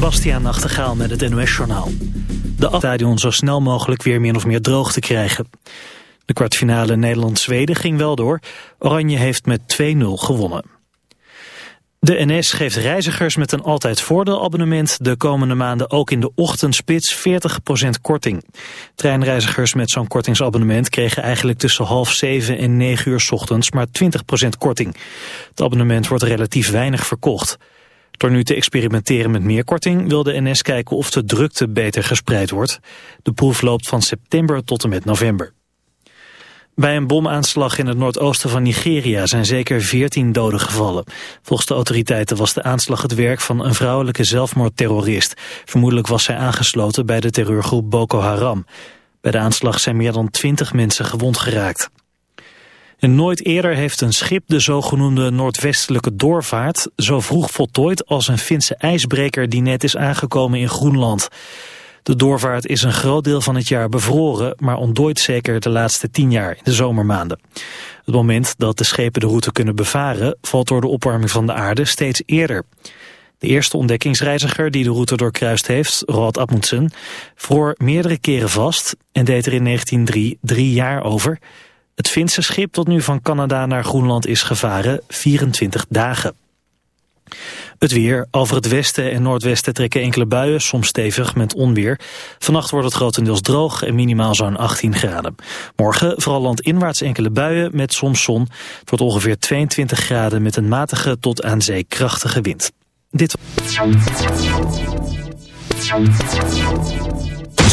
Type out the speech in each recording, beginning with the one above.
Bastiaan Nachtegaal met het NOS-journaal. De stadion zo snel mogelijk weer min of meer droog te krijgen. De kwartfinale Nederland-Zweden ging wel door. Oranje heeft met 2-0 gewonnen. De NS geeft reizigers met een altijd voordeelabonnement de komende maanden ook in de ochtendspits 40% korting. Treinreizigers met zo'n kortingsabonnement kregen eigenlijk tussen half 7 en 9 uur ochtends maar 20% korting. Het abonnement wordt relatief weinig verkocht. Door nu te experimenteren met meer korting wil de NS kijken of de drukte beter gespreid wordt. De proef loopt van september tot en met november. Bij een bomaanslag in het noordoosten van Nigeria zijn zeker 14 doden gevallen. Volgens de autoriteiten was de aanslag het werk van een vrouwelijke zelfmoordterrorist. Vermoedelijk was zij aangesloten bij de terreurgroep Boko Haram. Bij de aanslag zijn meer dan 20 mensen gewond geraakt. En nooit eerder heeft een schip de zogenoemde noordwestelijke doorvaart zo vroeg voltooid als een Finse ijsbreker die net is aangekomen in Groenland. De doorvaart is een groot deel van het jaar bevroren, maar ontdooit zeker de laatste tien jaar in de zomermaanden. Het moment dat de schepen de route kunnen bevaren valt door de opwarming van de aarde steeds eerder. De eerste ontdekkingsreiziger die de route doorkruist heeft, Rod Amundsen, vroor meerdere keren vast en deed er in 1903 drie jaar over. Het Finse schip dat nu van Canada naar Groenland is gevaren, 24 dagen. Het weer. Over het westen en noordwesten trekken enkele buien, soms stevig met onweer. Vannacht wordt het grotendeels droog en minimaal zo'n 18 graden. Morgen vooral landinwaarts enkele buien met soms zon. Het wordt ongeveer 22 graden met een matige tot aan zee krachtige wind. Dit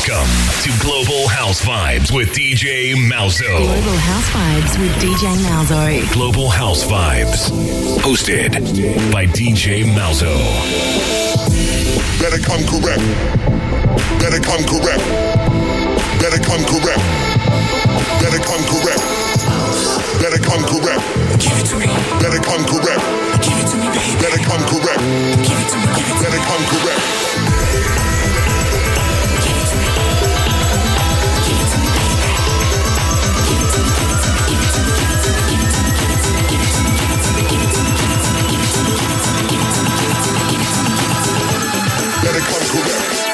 Welcome to Global House Vibes with DJ Malzo. Global House Vibes with DJ Malzo. Global House Vibes. Hosted by DJ Malzo. Better come correct. Better come correct. Better come correct. Better come correct. Better come correct. Give it to me. Better come correct. Give it to me, baby. Better come correct. Give it to me. Give it to me. Better come correct. let it come correct.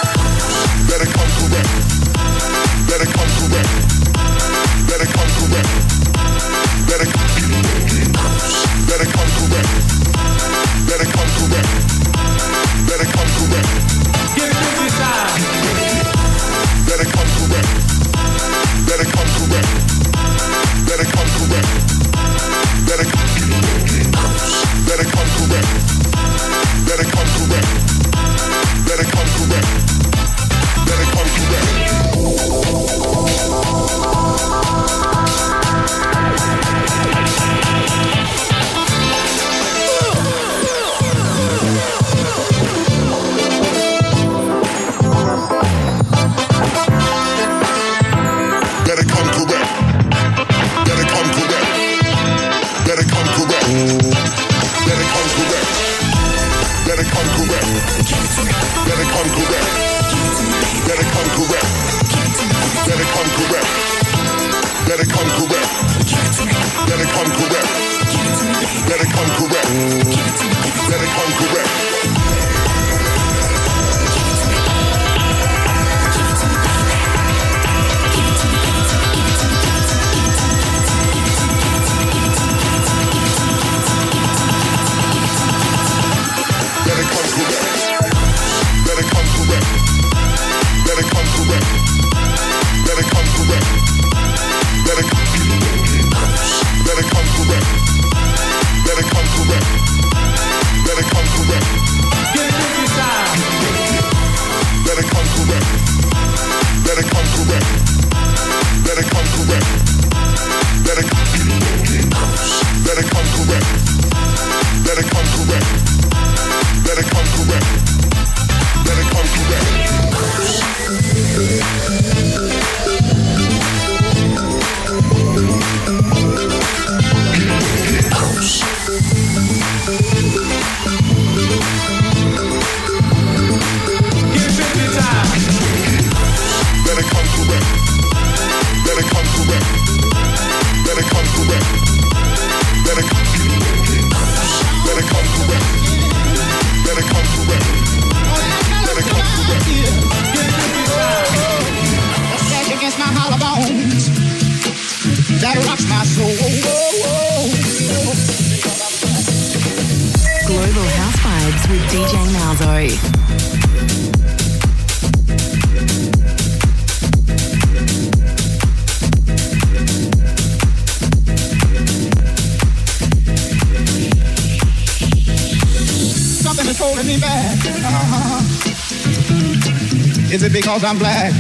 Global House Vibes with DJ Malzo. Something is holding me back? Uh-huh. Is it because I'm black?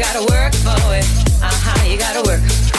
gotta work for it. Uh huh, you gotta work.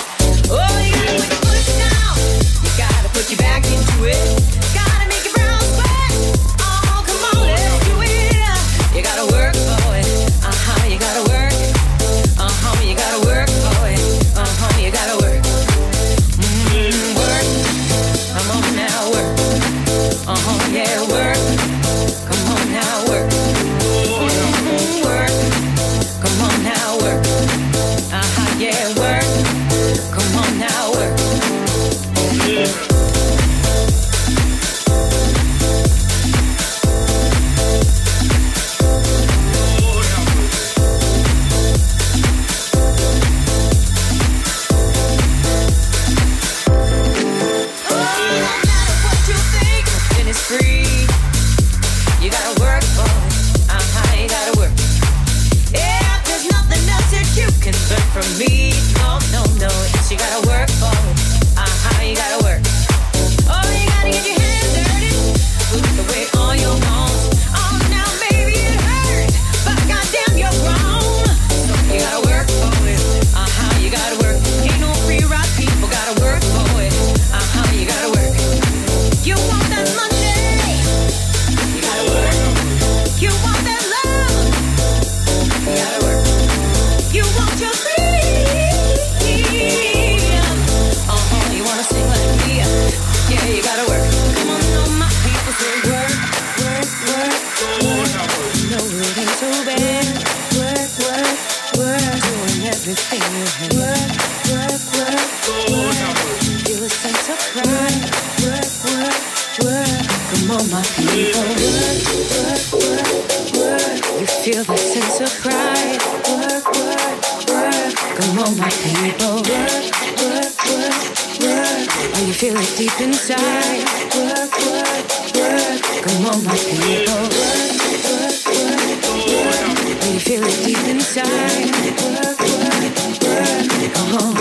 My people. Work, work, work, work. You feel the sense of pride. Work, work, work. Come on, my people. Work, work, work, work. Oh, you feel it deep inside. Work, work, work. Come on, my people. Work, work, work, work. Oh, you feel it deep inside. Work, work, work. Come on,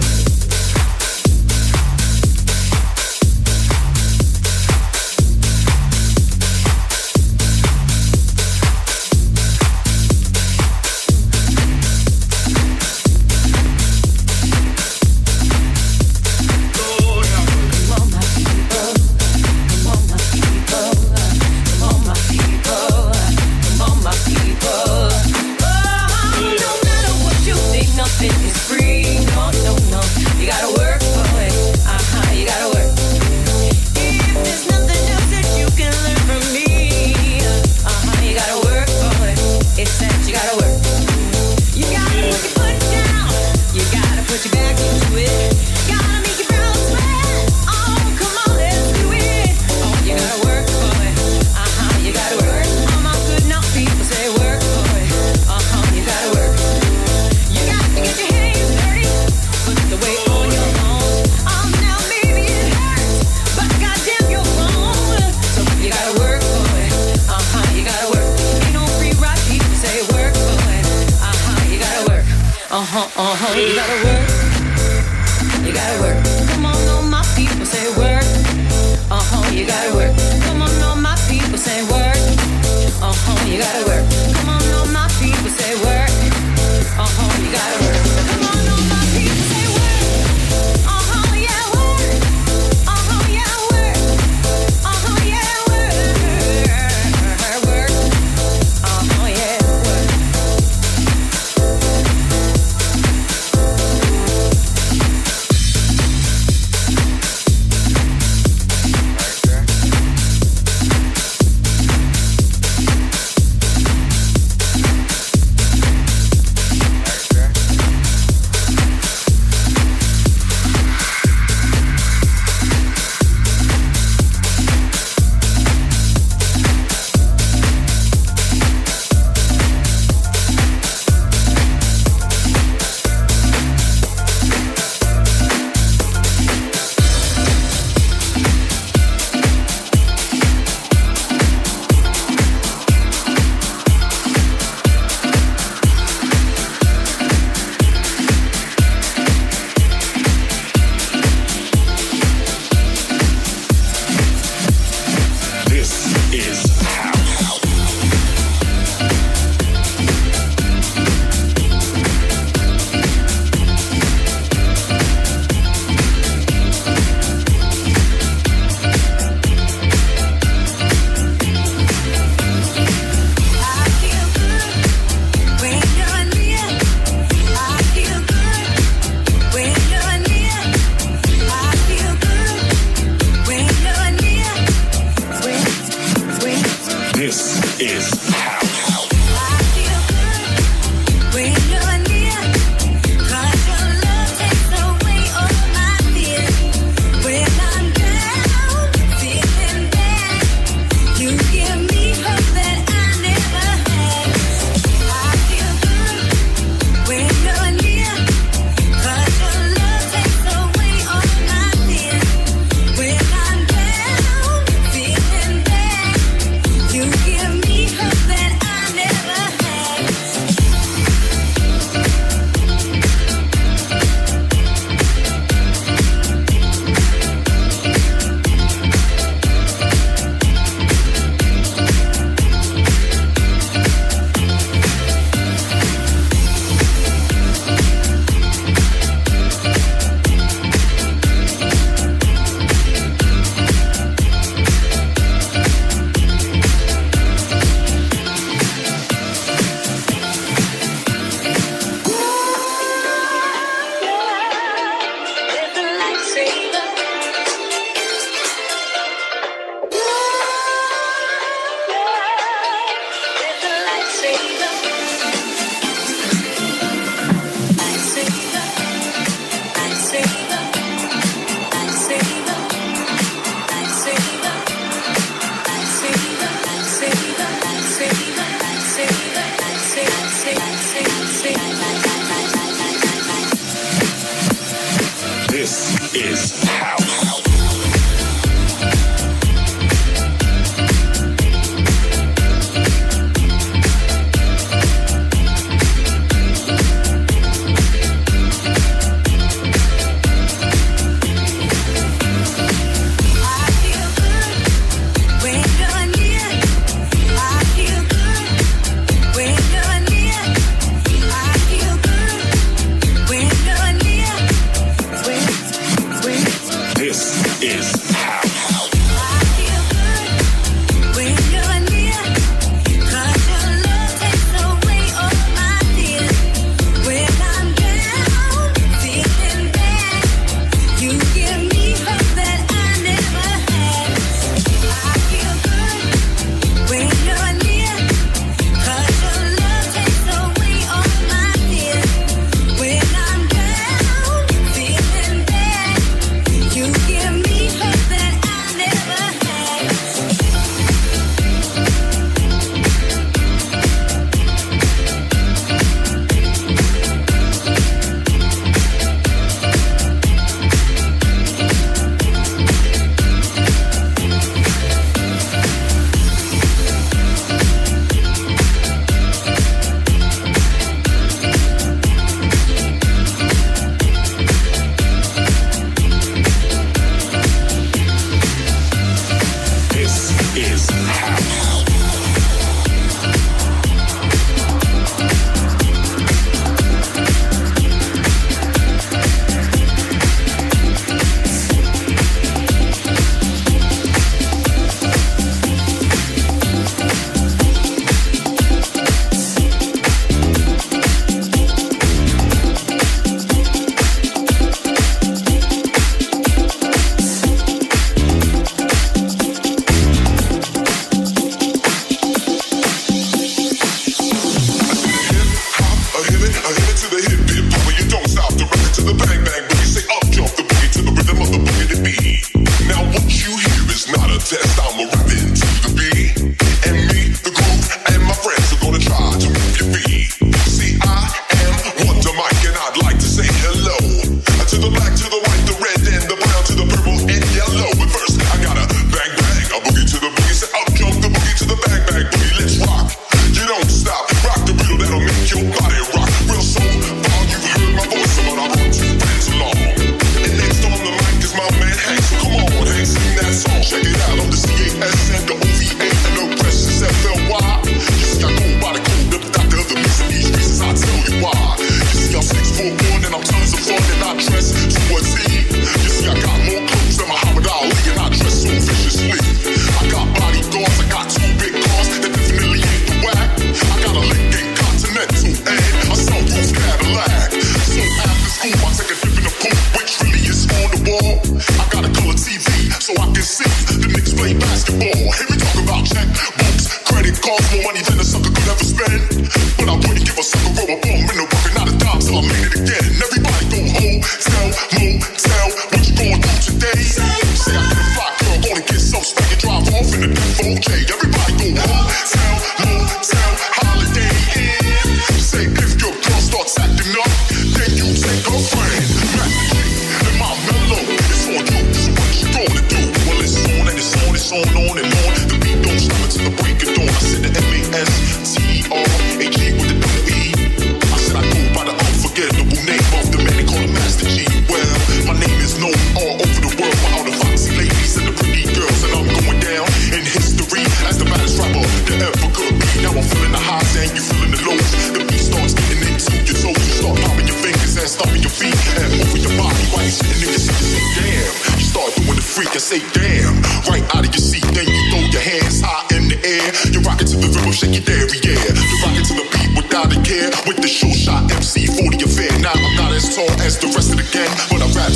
You gotta work. You gotta work. Come on, all my people say work. Uh-huh, you gotta work. Come on, all my people say work. Uh-huh, you gotta work. Come on, all my people say work. Uh-huh, you gotta work. is power.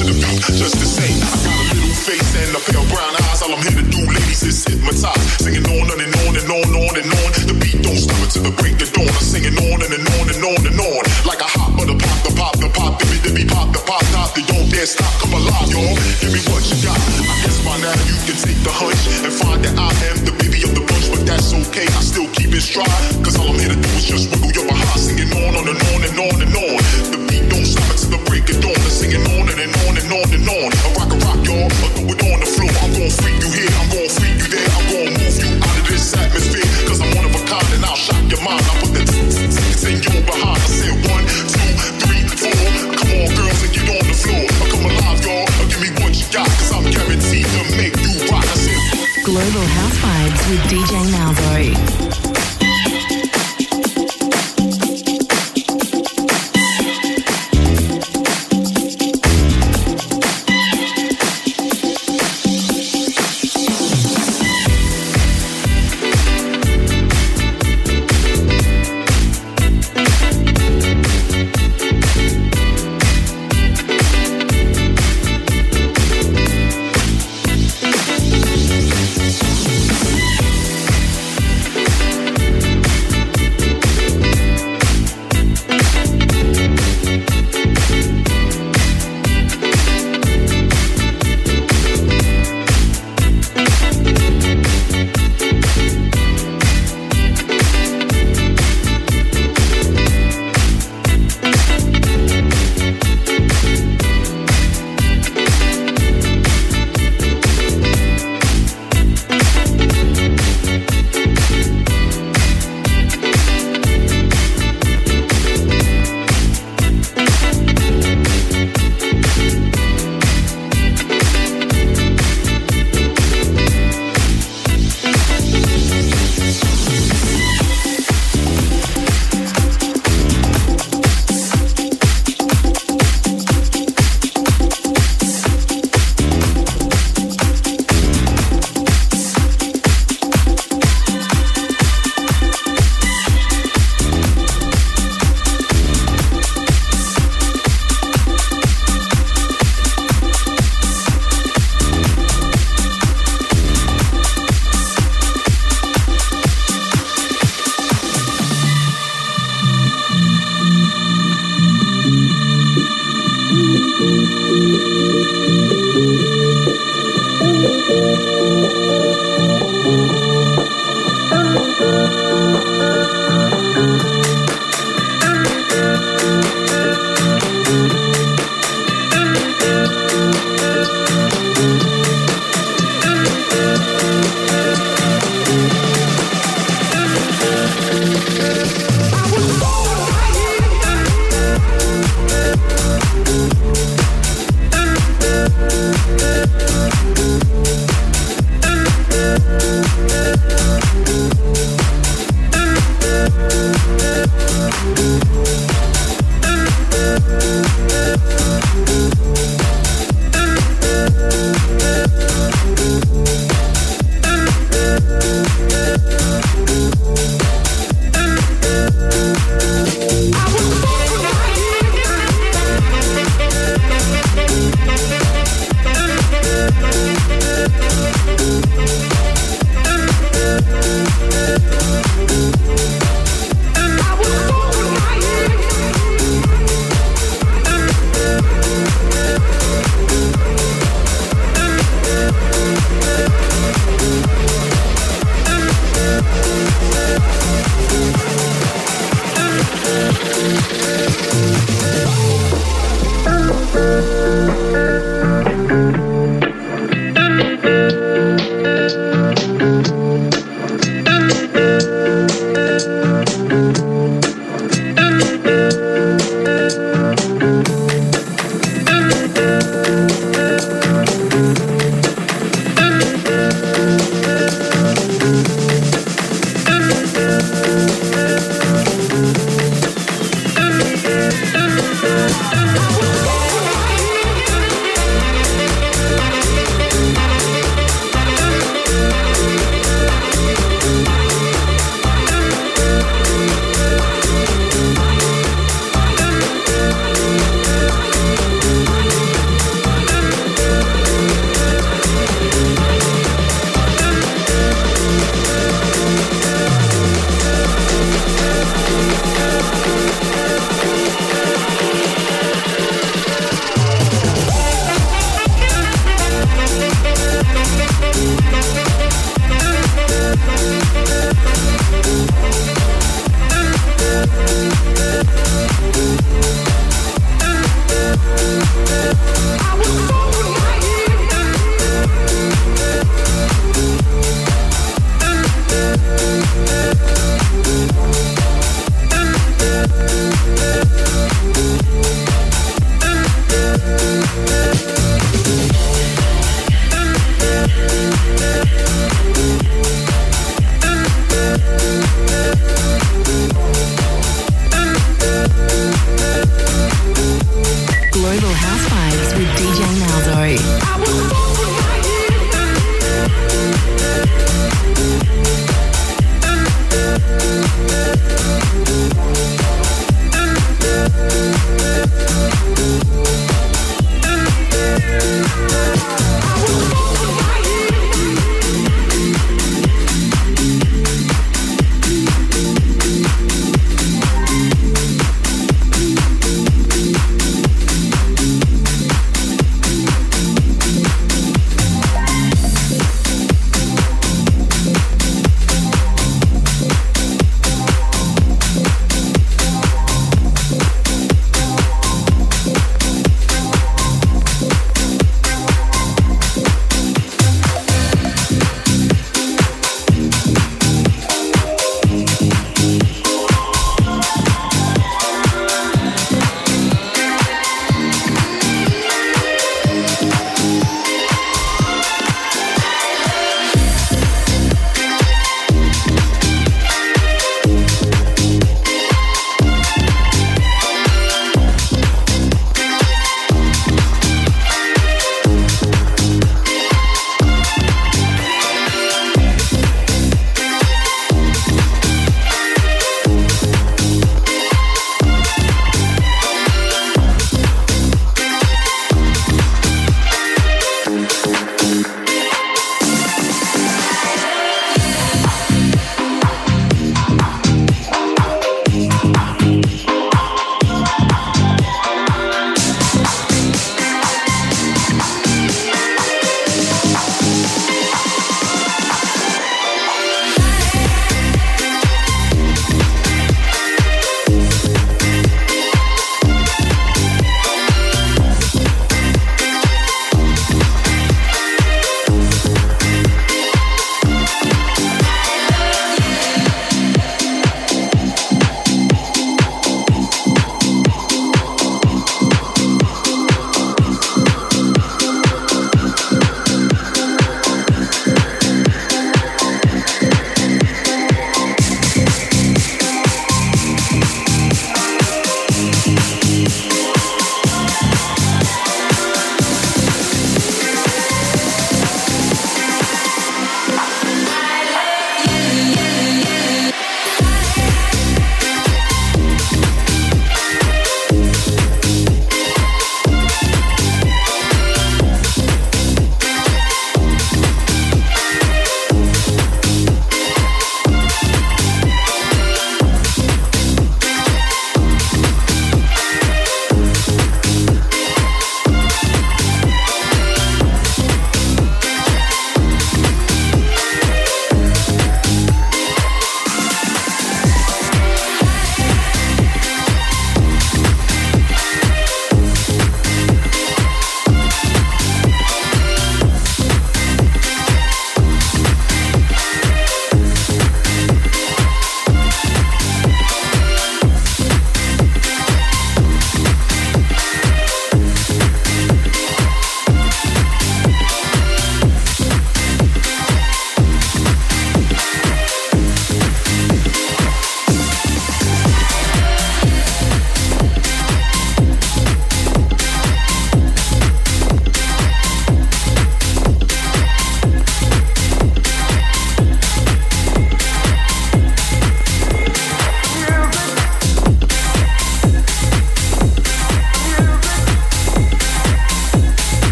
to the just to say. I got a little face and a pair of brown eyes. All I'm here to do, ladies, is hypnotize. Singing on and, on and on and on and on. The beat don't stop until the break of dawn. I'm singing on and, and on and on and on. Like a hot butter pop, the pop, the pop, the bit, pop, the pop, top. They don't dare stop. Come alive, y'all. Give me what you got. I guess by now you can take the hunch and find that I am the baby of the bunch, but that's okay. I still keep it stride, cause all I'm here to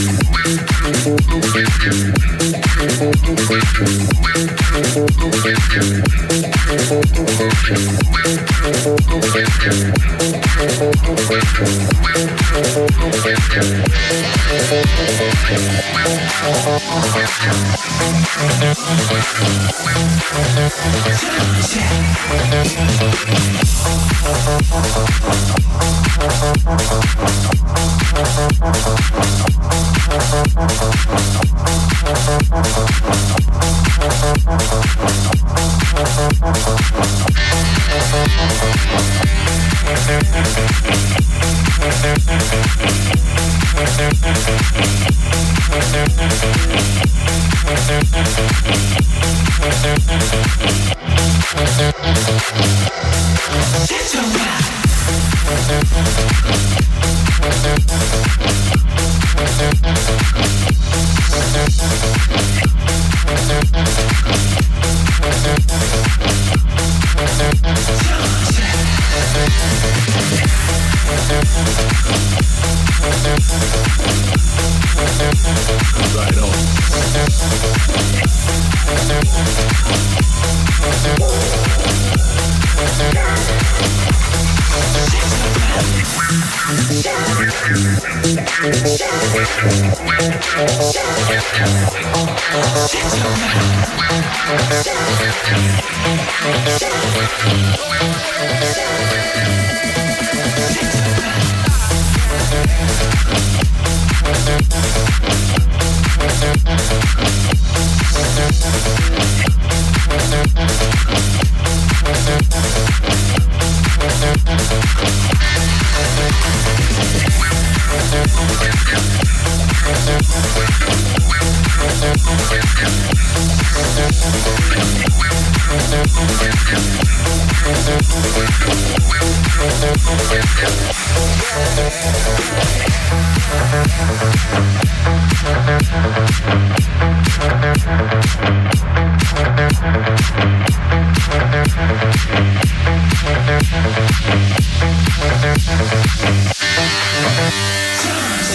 Yeah. Shut your mouth. Right on, right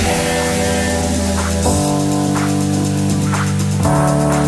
Time. Música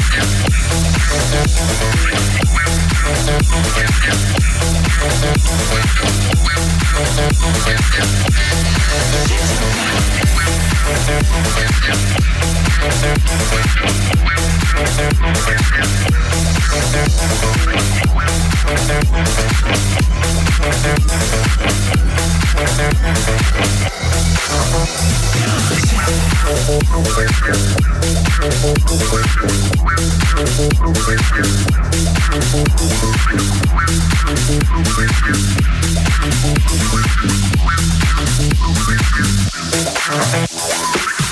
on. Style, take your peek. Come and lick my cherry cream. Lick it. Just lick it. Apple bottom, take a bite. Let me whet your appetite. Lick it. Just lick it.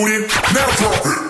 Booty. Now drop it.